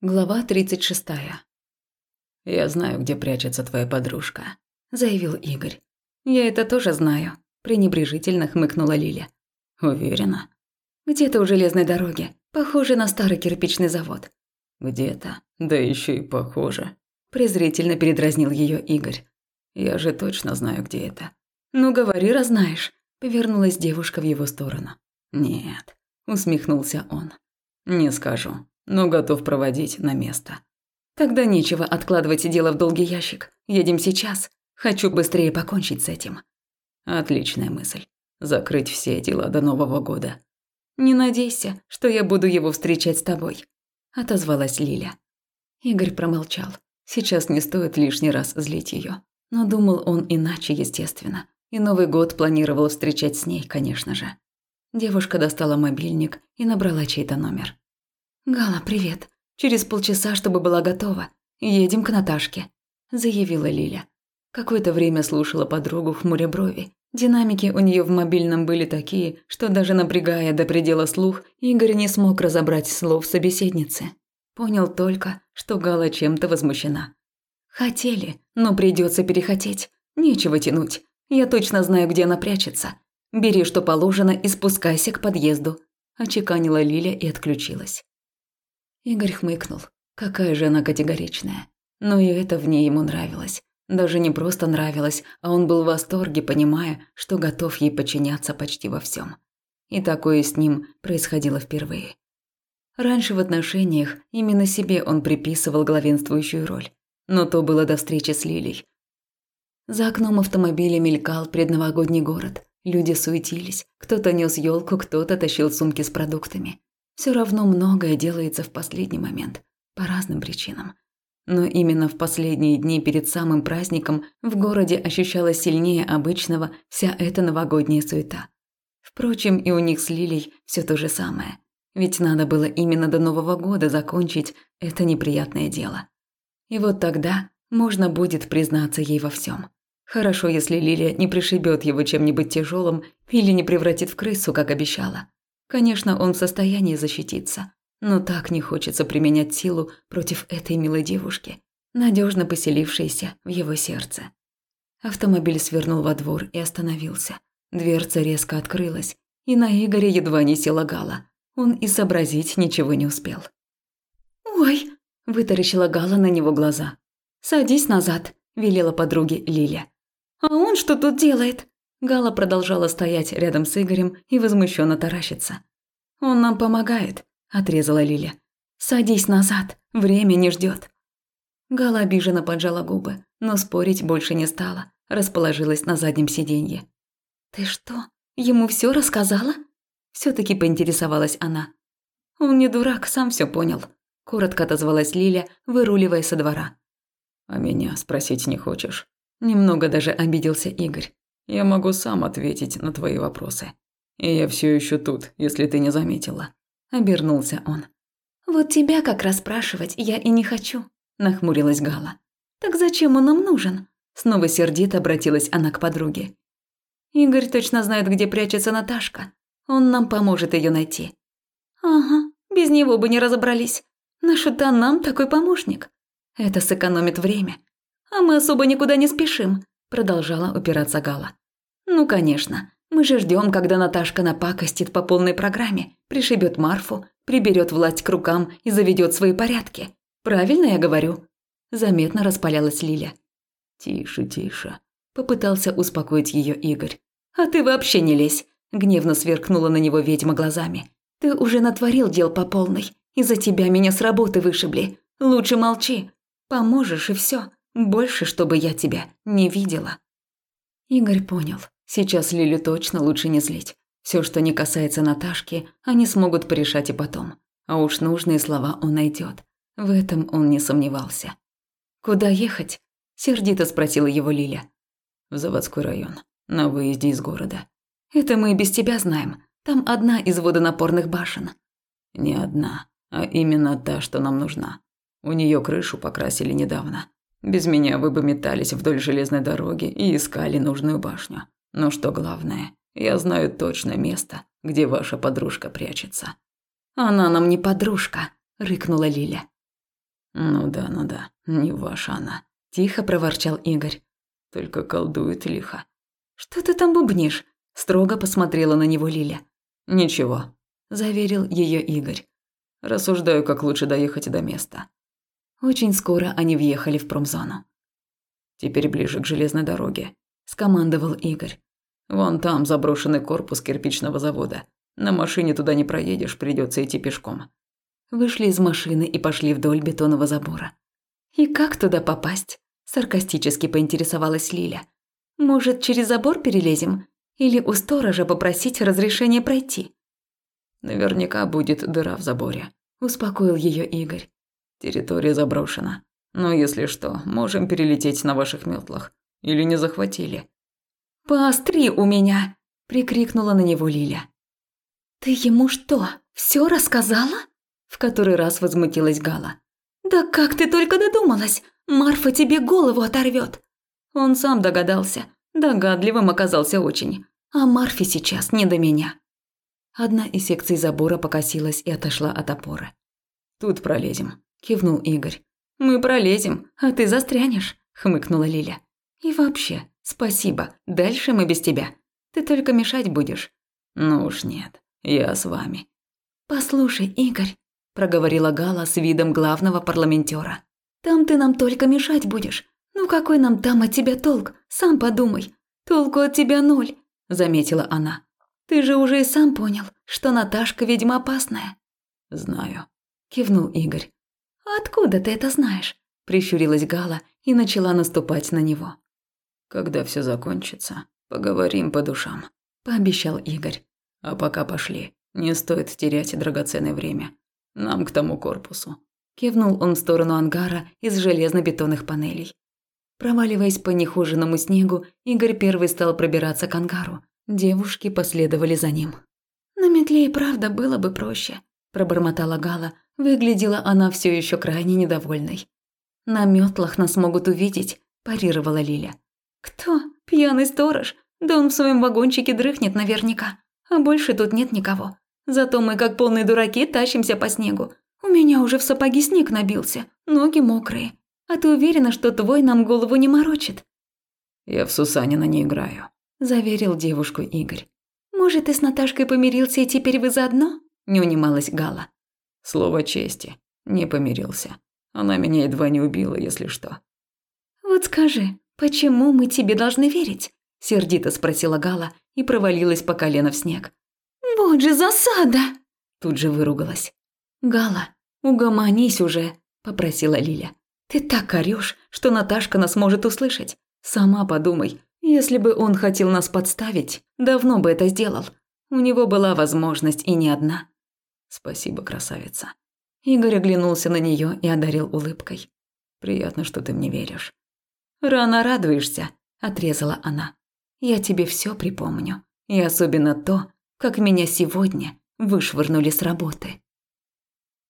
Глава 36. «Я знаю, где прячется твоя подружка», – заявил Игорь. «Я это тоже знаю», – пренебрежительно хмыкнула Лиля. «Уверена?» «Где-то у железной дороги. Похоже на старый кирпичный завод». «Где-то? Да еще и похоже», – презрительно передразнил ее Игорь. «Я же точно знаю, где это». «Ну, говори, раз знаешь», – повернулась девушка в его сторону. «Нет», – усмехнулся он. «Не скажу но готов проводить на место. Тогда нечего откладывать дело в долгий ящик. Едем сейчас. Хочу быстрее покончить с этим. Отличная мысль. Закрыть все дела до Нового года. Не надейся, что я буду его встречать с тобой, отозвалась Лиля. Игорь промолчал. Сейчас не стоит лишний раз злить ее, но думал он иначе, естественно. И Новый год планировал встречать с ней, конечно же. Девушка достала мобильник и набрала чей-то номер. «Гала, привет. Через полчаса, чтобы была готова. Едем к Наташке», – заявила Лиля. Какое-то время слушала подругу, хмуря брови. Динамики у нее в мобильном были такие, что даже напрягая до предела слух, Игорь не смог разобрать слов собеседницы. Понял только, что Гала чем-то возмущена. «Хотели, но придется перехотеть. Нечего тянуть. Я точно знаю, где она прячется. Бери, что положено, и спускайся к подъезду», – очеканила Лиля и отключилась. Игорь хмыкнул. Какая же она категоричная. Но и это в ней ему нравилось. Даже не просто нравилось, а он был в восторге, понимая, что готов ей подчиняться почти во всем. И такое с ним происходило впервые. Раньше в отношениях именно себе он приписывал главенствующую роль. Но то было до встречи с Лилей. За окном автомобиля мелькал предновогодний город. Люди суетились. Кто-то нес елку, кто-то тащил сумки с продуктами. Все равно многое делается в последний момент, по разным причинам. Но именно в последние дни перед самым праздником в городе ощущалась сильнее обычного вся эта новогодняя суета. Впрочем, и у них с Лилей все то же самое. Ведь надо было именно до Нового года закончить это неприятное дело. И вот тогда можно будет признаться ей во всем. Хорошо, если Лилия не пришибет его чем-нибудь тяжелым или не превратит в крысу, как обещала. Конечно, он в состоянии защититься, но так не хочется применять силу против этой милой девушки, надежно поселившейся в его сердце. Автомобиль свернул во двор и остановился. Дверца резко открылась, и на Игоря едва не села Гала. Он и сообразить ничего не успел. «Ой!» – вытаращила Гала на него глаза. «Садись назад», – велела подруге Лиля. «А он что тут делает?» Гала продолжала стоять рядом с Игорем и возмущенно таращиться. «Он нам помогает», – отрезала Лиля. «Садись назад, время не ждет. Гала обиженно поджала губы, но спорить больше не стала, расположилась на заднем сиденье. «Ты что, ему все рассказала?» все таки поинтересовалась она. «Он не дурак, сам все понял», – коротко отозвалась Лиля, выруливая со двора. «А меня спросить не хочешь?» Немного даже обиделся Игорь. Я могу сам ответить на твои вопросы. И я все еще тут, если ты не заметила. Обернулся он. Вот тебя как раз спрашивать я и не хочу, нахмурилась Гала. Так зачем он нам нужен? Снова сердито обратилась она к подруге. Игорь точно знает, где прячется Наташка. Он нам поможет ее найти. Ага, без него бы не разобрались. Наша-то нам такой помощник. Это сэкономит время. А мы особо никуда не спешим, продолжала упираться Гала. Ну, конечно. Мы же ждем, когда Наташка напакостит по полной программе, пришибет Марфу, приберет власть к рукам и заведет свои порядки. Правильно я говорю? Заметно распалялась Лиля. Тише, тише. Попытался успокоить ее Игорь. А ты вообще не лезь. Гневно сверкнула на него ведьма глазами. Ты уже натворил дел по полной. Из-за тебя меня с работы вышибли. Лучше молчи. Поможешь и все. Больше, чтобы я тебя не видела. Игорь понял. Сейчас Лилю точно лучше не злить. Все, что не касается Наташки, они смогут порешать и потом. А уж нужные слова он найдет. В этом он не сомневался. «Куда ехать?» – сердито спросила его Лиля. «В заводской район, на выезде из города». «Это мы и без тебя знаем. Там одна из водонапорных башен». «Не одна, а именно та, что нам нужна. У нее крышу покрасили недавно. Без меня вы бы метались вдоль железной дороги и искали нужную башню. Но что главное, я знаю точно место, где ваша подружка прячется». «Она нам не подружка», – рыкнула Лиля. Ну да, ну да, не ваша она. Тихо проворчал Игорь. Только колдует лихо. Что ты там бубнишь? Строго посмотрела на него Лиля. Ничего, заверил ее Игорь. Рассуждаю, как лучше доехать до места. Очень скоро они въехали в промзону. Теперь ближе к железной дороге, скомандовал Игорь. Вон там заброшенный корпус кирпичного завода. На машине туда не проедешь, придется идти пешком. Вышли из машины и пошли вдоль бетонного забора. И как туда попасть? Саркастически поинтересовалась Лиля. Может, через забор перелезем? Или у сторожа попросить разрешения пройти? Наверняка будет дыра в заборе, успокоил ее Игорь. Территория заброшена. Но если что, можем перелететь на ваших метлах. Или не захватили. «Поостри у меня!» – прикрикнула на него Лиля. «Ты ему что, все рассказала?» – в который раз возмутилась Гала. «Да как ты только додумалась? Марфа тебе голову оторвет!» Он сам догадался. Догадливым оказался очень. А Марфе сейчас не до меня. Одна из секций забора покосилась и отошла от опоры. «Тут пролезем», – кивнул Игорь. «Мы пролезем, а ты застрянешь», – хмыкнула Лиля. «И вообще, спасибо, дальше мы без тебя. Ты только мешать будешь». «Ну уж нет, я с вами». «Послушай, Игорь», – проговорила Гала с видом главного парламентера. «Там ты нам только мешать будешь. Ну какой нам там от тебя толк? Сам подумай. Толку от тебя ноль», – заметила она. «Ты же уже и сам понял, что Наташка ведьма опасная». «Знаю», – кивнул Игорь. «Откуда ты это знаешь?» – прищурилась Гала и начала наступать на него. «Когда все закончится, поговорим по душам», – пообещал Игорь. «А пока пошли, не стоит терять драгоценное время. Нам к тому корпусу». Кивнул он в сторону ангара из железно-бетонных панелей. Проваливаясь по нехоженному снегу, Игорь первый стал пробираться к ангару. Девушки последовали за ним. «На метле и правда было бы проще», – пробормотала Гала, Выглядела она все еще крайне недовольной. «На метлах нас могут увидеть», – парировала Лиля. «Кто? Пьяный сторож? Да он в своем вагончике дрыхнет наверняка. А больше тут нет никого. Зато мы, как полные дураки, тащимся по снегу. У меня уже в сапоги снег набился, ноги мокрые. А ты уверена, что твой нам голову не морочит?» «Я в Сусанина не играю», – заверил девушку Игорь. «Может, ты с Наташкой помирился и теперь вы заодно?» – не унималась Гала. Слово чести. Не помирился. Она меня едва не убила, если что. «Вот скажи, почему мы тебе должны верить?» – сердито спросила Гала и провалилась по колено в снег. «Вот же засада!» – тут же выругалась. «Гала, угомонись уже!» – попросила Лиля. «Ты так орёшь, что Наташка нас может услышать. Сама подумай, если бы он хотел нас подставить, давно бы это сделал. У него была возможность и не одна. Спасибо, красавица. Игорь оглянулся на нее и одарил улыбкой. Приятно, что ты мне веришь. Рано радуешься, отрезала она. Я тебе все припомню, и особенно то, как меня сегодня вышвырнули с работы.